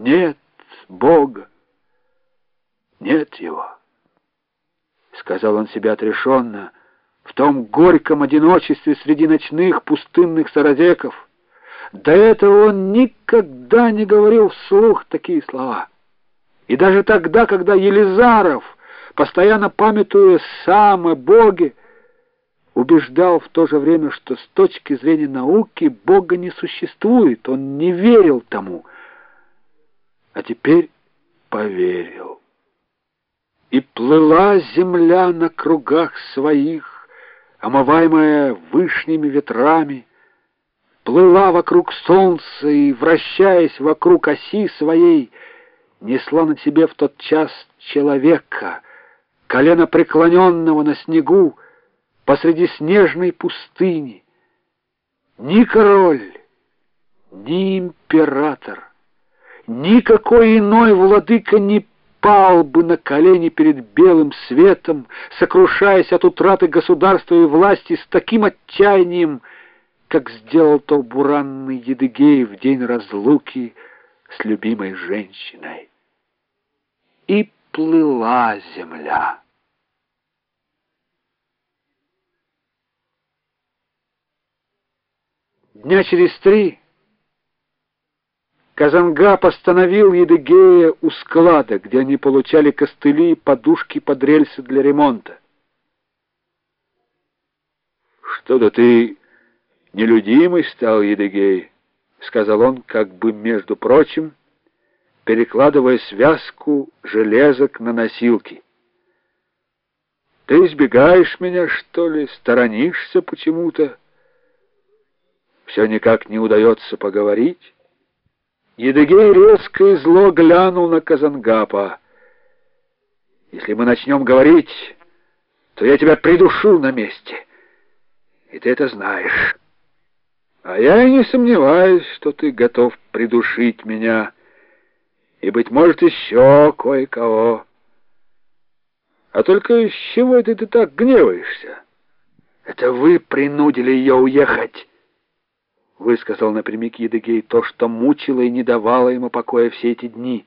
Нет Бога, нет его. Сказал он себе отрешенно, в том горьком одиночестве среди ночных пустынных саразеков. До этого он никогда не говорил вслух такие слова. И даже тогда, когда Елизаров, постоянно памятуя сам о Боге, убеждал в то же время, что с точки зрения науки Бога не существует, он не верил тому, теперь поверил. И плыла земля на кругах своих, омываемая вышними ветрами, плыла вокруг солнца и, вращаясь вокруг оси своей, несла на себе в тот час человека, колено преклоненного на снегу, посреди снежной пустыни. Ни король, ни император, никакой иной владыка не пал бы на колени перед белым светом, сокрушаясь от утраты государства и власти с таким отчаянием, как сделал то буранный Едыгей в день разлуки с любимой женщиной. И плыла земля. Дня через три Казанга постановил Едыгея у склада, где они получали костыли и подушки под рельсы для ремонта. «Что-то ты нелюдимый стал, Едыгей», — сказал он, как бы между прочим, перекладывая связку железок на носилки. «Ты избегаешь меня, что ли, сторонишься почему-то?» все никак не удается поговорить. Едыгей резко и зло глянул на Казангапа. «Если мы начнем говорить, то я тебя придушу на месте, и ты это знаешь. А я и не сомневаюсь, что ты готов придушить меня, и, быть может, еще кое-кого. А только с чего ты, ты так гневаешься? Это вы принудили ее уехать» высказал напрямик Едыгей то, что мучило и не давало ему покоя все эти дни.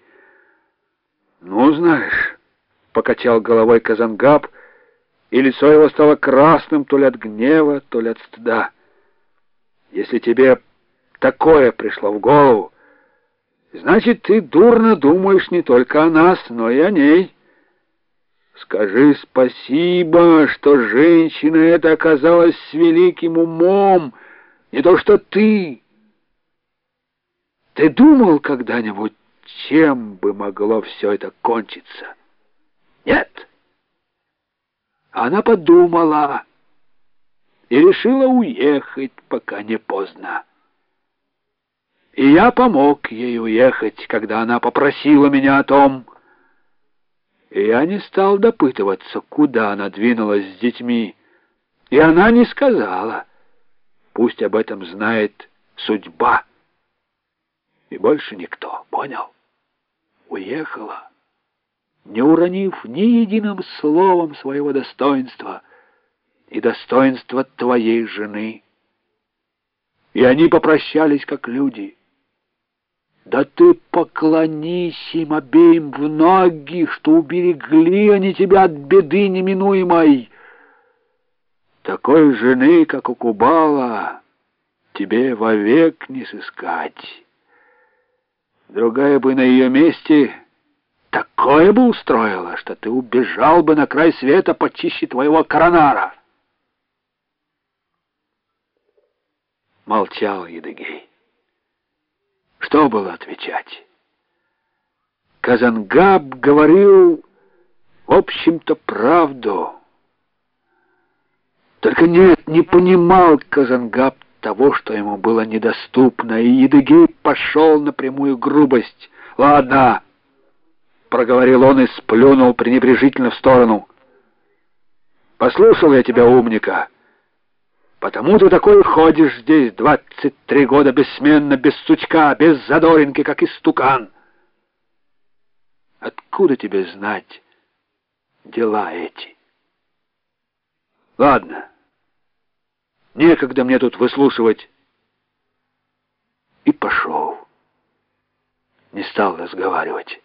«Ну, знаешь», — покачал головой Казангаб, и лицо его стало красным то ли от гнева, то ли от стыда. «Если тебе такое пришло в голову, значит, ты дурно думаешь не только о нас, но и о ней». Скажи спасибо, что женщина эта оказалась с великим умом, не то что ты. Ты думал когда-нибудь, чем бы могло все это кончиться? Нет. Она подумала и решила уехать, пока не поздно. И я помог ей уехать, когда она попросила меня о том. И я не стал допытываться, куда она двинулась с детьми. И она не сказала — Пусть об этом знает судьба. И больше никто, понял? Уехала, не уронив ни единым словом своего достоинства и достоинства твоей жены. И они попрощались, как люди. Да ты поклонись им обеим в ноги, что уберегли они тебя от беды неминуемой. Такой жены, как у Кубала, тебе вовек не сыскать. Другая бы на ее месте такое бы устроила, что ты убежал бы на край света почище твоего коронара. Молчал Едыгей. Что было отвечать? Казангаб говорил, в общем-то, правду. Только нет, не понимал Казангаб того, что ему было недоступно, и Едыгей пошел на прямую грубость. «Ладно», — проговорил он и сплюнул пренебрежительно в сторону. «Послушал я тебя, умника. Потому ты такой ходишь здесь двадцать три года бессменно, без сучка, без задоринки, как истукан. Откуда тебе знать дела эти?» «Ладно». Некогда мне тут выслушивать. И пошел. не стал разговаривать.